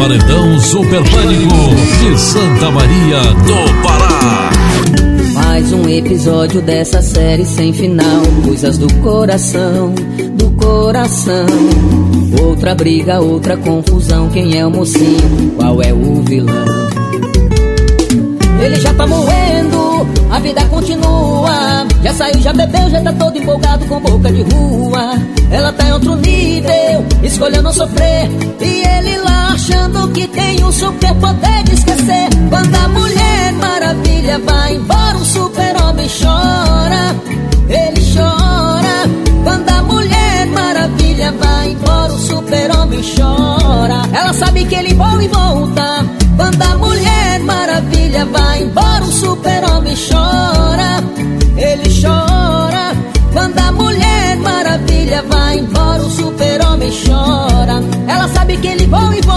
Paredão Super Pânico de Santa Maria do Pará. Mais um episódio dessa série sem final. Coisas do coração, do coração. Outra briga, outra confusão. Quem é o mocinho? Qual é o vilão? Ele já tá moendo, a vida continua. Já saiu, já bebeu, já tá todo empolgado com boca de rua. Ela tá em outro nível, escolheu não sofrer. E ele lá achando que tem um super poder de esquecer. Quando a mulher maravilha vai embora, o super-homem chora. Ele chora. Quando a mulher maravilha vai embora, o super-homem chora. Ela sabe que ele vai e volta. Quando a mulher maravilha vai embora, o super-homem chora. Ele chora. Quando a mulher maravilha vai embora, o super-homem chora. Ela sabe que ele vai e volta.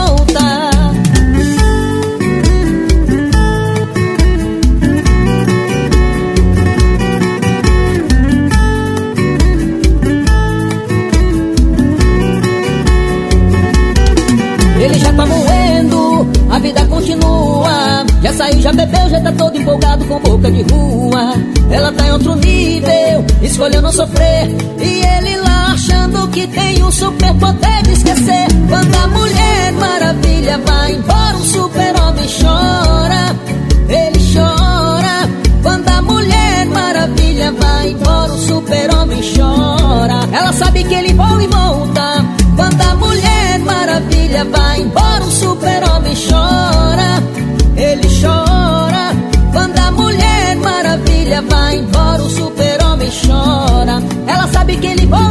Ele já tá moendo, a vida continua. Já saiu, já bebeu, já tá todo empolgado com boca de rua. Ela tá em outro nível, escolheu não sofrer. E ele lá achando que tem um super poder de esquecer. Quando a mulher maravilha vai embora, o super-homem chora. Ele chora. Quando a mulher maravilha vai embora, o super-homem chora. Ela sabe que ele vai e volta. sabe que.